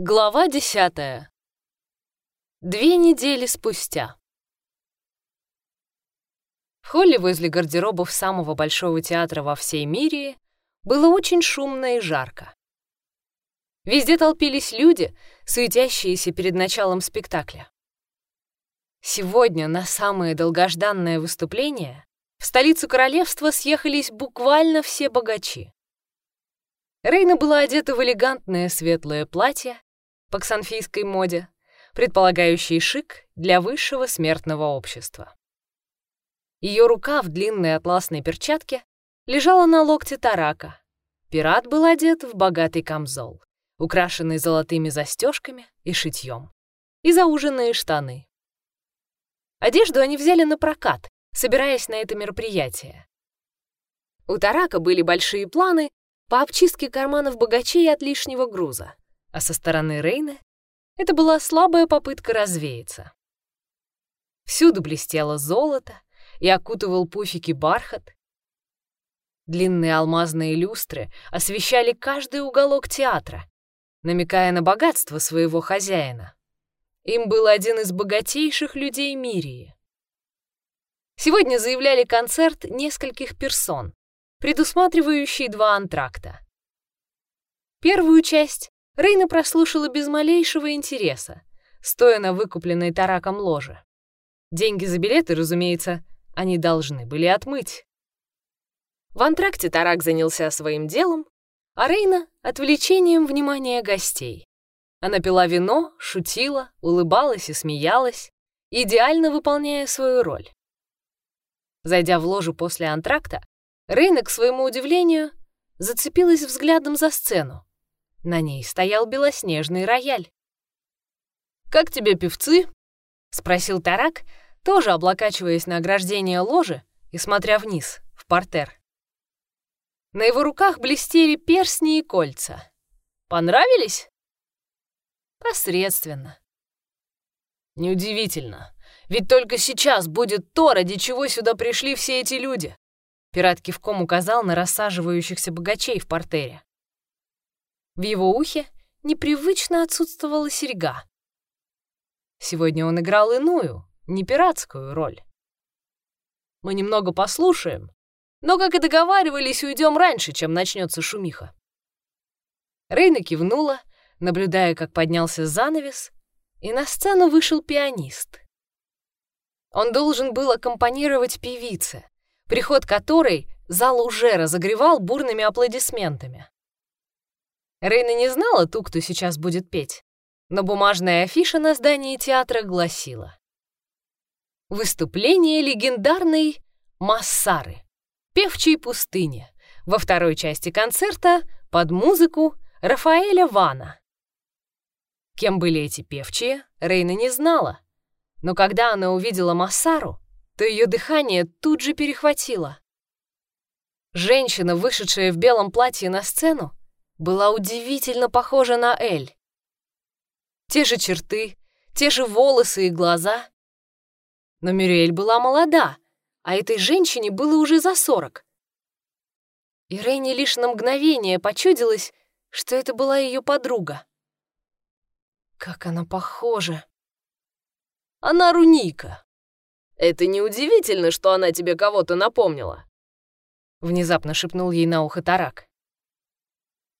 Глава десятая. Две недели спустя. В холле возле гардеробов самого большого театра во всей мире было очень шумно и жарко. Везде толпились люди, суетящиеся перед началом спектакля. Сегодня на самое долгожданное выступление в столицу королевства съехались буквально все богачи. Рейна была одета в элегантное светлое платье, по ксанфийской моде, предполагающей шик для высшего смертного общества. Ее рука в длинной атласной перчатке лежала на локте тарака. Пират был одет в богатый камзол, украшенный золотыми застежками и шитьем, и зауженные штаны. Одежду они взяли на прокат, собираясь на это мероприятие. У Тарака были большие планы по обчистке карманов богачей от лишнего груза а со стороны Рейны это была слабая попытка развеяться. Всюду блестело золото и окутывал пуфики бархат. Длинные алмазные люстры освещали каждый уголок театра, намекая на богатство своего хозяина. Им был один из богатейших людей Мирии. Сегодня заявляли концерт нескольких персон, предусматривающий два антракта. Первую часть Рейна прослушала без малейшего интереса, стоя на выкупленной тараком ложе. Деньги за билеты, разумеется, они должны были отмыть. В антракте Тарак занялся своим делом, а Рейна — отвлечением внимания гостей. Она пила вино, шутила, улыбалась и смеялась, идеально выполняя свою роль. Зайдя в ложу после антракта, Рейна, к своему удивлению, зацепилась взглядом за сцену. На ней стоял белоснежный рояль. «Как тебе певцы?» — спросил Тарак, тоже облокачиваясь на ограждение ложи и смотря вниз, в портер. На его руках блестели перстни и кольца. «Понравились?» «Посредственно». «Неудивительно, ведь только сейчас будет то, ради чего сюда пришли все эти люди», Пират кивком указал на рассаживающихся богачей в портере. В его ухе непривычно отсутствовала серьга. Сегодня он играл иную, не пиратскую роль. Мы немного послушаем, но, как и договаривались, уйдем раньше, чем начнется шумиха. Рейна кивнула, наблюдая, как поднялся занавес, и на сцену вышел пианист. Он должен был аккомпанировать певице, приход которой зал уже разогревал бурными аплодисментами. Рейна не знала ту, кто сейчас будет петь, но бумажная афиша на здании театра гласила «Выступление легендарной Массары, певчей пустыни, во второй части концерта под музыку Рафаэля Вана». Кем были эти певчие, Рейна не знала, но когда она увидела Массару, то ее дыхание тут же перехватило. Женщина, вышедшая в белом платье на сцену, была удивительно похожа на Эль. Те же черты, те же волосы и глаза. Но Мюрриэль была молода, а этой женщине было уже за сорок. И Рейни лишь на мгновение почудилось, что это была ее подруга. Как она похожа. Она руника. Это неудивительно, что она тебе кого-то напомнила. Внезапно шепнул ей на ухо Тарак.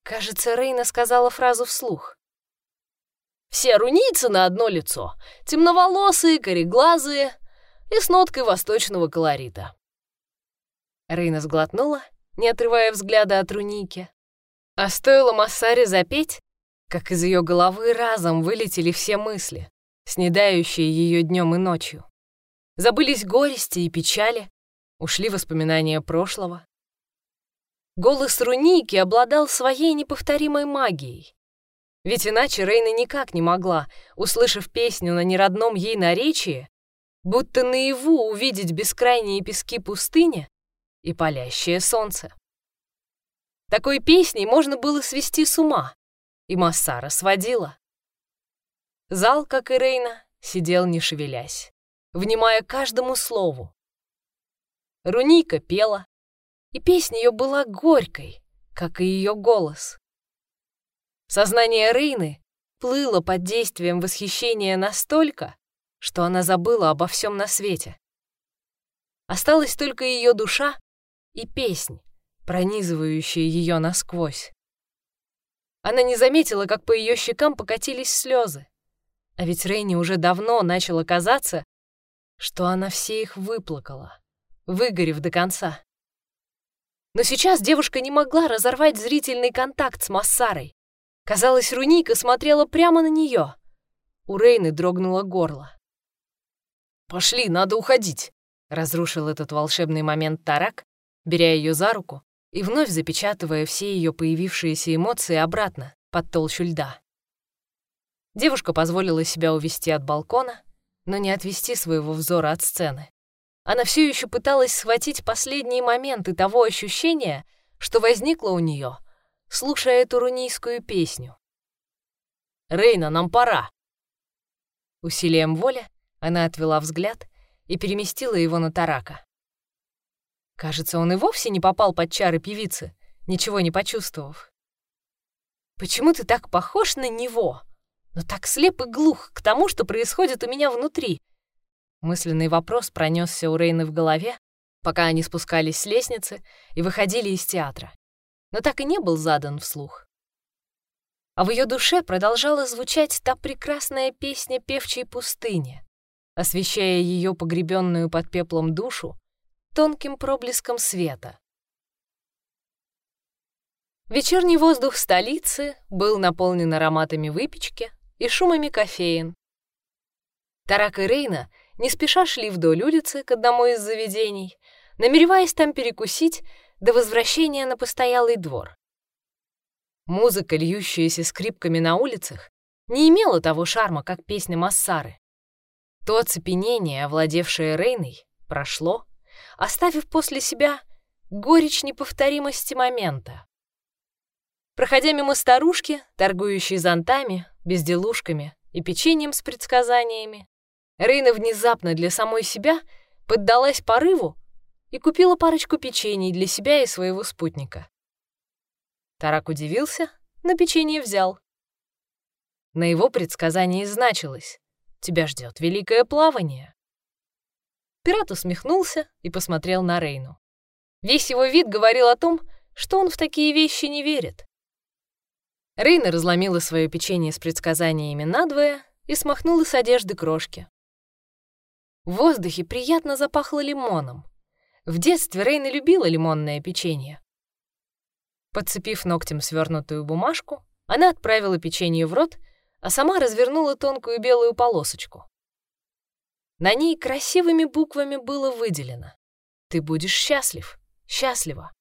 Кажется, Рейна сказала фразу вслух. «Все рунийцы на одно лицо, темноволосые, кореглазые и с ноткой восточного колорита». Рейна сглотнула, не отрывая взгляда от руники. А стоило Массаре запеть, как из ее головы разом вылетели все мысли, снедающие ее днем и ночью. Забылись горести и печали, ушли воспоминания прошлого. Голос Руники обладал своей неповторимой магией. Ведь иначе Рейна никак не могла, услышав песню на неродном ей наречии, будто наяву увидеть бескрайние пески пустыни и палящее солнце. Такой песней можно было свести с ума, и Массара сводила. Зал, как и Рейна, сидел не шевелясь, внимая каждому слову. Руника пела, и песня ее была горькой, как и ее голос. Сознание Рейны плыло под действием восхищения настолько, что она забыла обо всем на свете. Осталась только ее душа и песнь, пронизывающая ее насквозь. Она не заметила, как по ее щекам покатились слезы. А ведь Рейни уже давно начало казаться, что она все их выплакала, выгорев до конца. Но сейчас девушка не могла разорвать зрительный контакт с Массарой. Казалось, Руника смотрела прямо на нее. У Рейны дрогнуло горло. «Пошли, надо уходить», — разрушил этот волшебный момент Тарак, беря ее за руку и вновь запечатывая все ее появившиеся эмоции обратно, под толщу льда. Девушка позволила себя увести от балкона, но не отвести своего взора от сцены. Она все еще пыталась схватить последние моменты того ощущения, что возникло у нее, слушая эту рунийскую песню. «Рейна, нам пора!» Усилием воли она отвела взгляд и переместила его на Тарака. Кажется, он и вовсе не попал под чары певицы, ничего не почувствовав. «Почему ты так похож на него, но так слеп и глух к тому, что происходит у меня внутри?» Мысленный вопрос пронесся у Рейны в голове, пока они спускались с лестницы и выходили из театра, но так и не был задан вслух. А в ее душе продолжала звучать та прекрасная песня певчей пустыни, освещая ее погребенную под пеплом душу тонким проблеском света. Вечерний воздух столицы был наполнен ароматами выпечки и шумами кофеин. Тарак и Рейна не спеша шли вдоль улицы к одному из заведений, намереваясь там перекусить до возвращения на постоялый двор. Музыка, льющаяся скрипками на улицах, не имела того шарма, как песня Массары. То оцепенение, овладевшее Рейной, прошло, оставив после себя горечь неповторимости момента. Проходя мимо старушки, торгующей зонтами, безделушками и печеньем с предсказаниями, Рейна внезапно для самой себя поддалась порыву и купила парочку печений для себя и своего спутника. Тарак удивился, но печенье взял. На его предсказании значилось «Тебя ждет великое плавание». Пират усмехнулся и посмотрел на Рейну. Весь его вид говорил о том, что он в такие вещи не верит. Рейна разломила свое печенье с предсказаниями надвое и смахнула с одежды крошки. В воздухе приятно запахло лимоном. В детстве Рейна любила лимонное печенье. Подцепив ногтем свернутую бумажку, она отправила печенье в рот, а сама развернула тонкую белую полосочку. На ней красивыми буквами было выделено «Ты будешь счастлив, счастлива».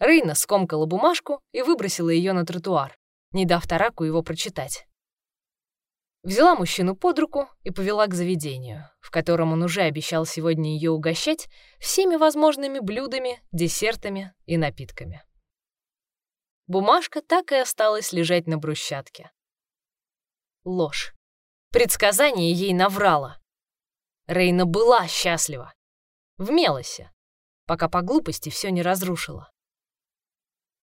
Рейна скомкала бумажку и выбросила ее на тротуар, не дав Тараку его прочитать. Взяла мужчину под руку и повела к заведению, в котором он уже обещал сегодня ее угощать всеми возможными блюдами, десертами и напитками. Бумажка так и осталась лежать на брусчатке. Ложь. Предсказание ей наврало. Рейна была счастлива. В Мелосе, пока по глупости все не разрушила.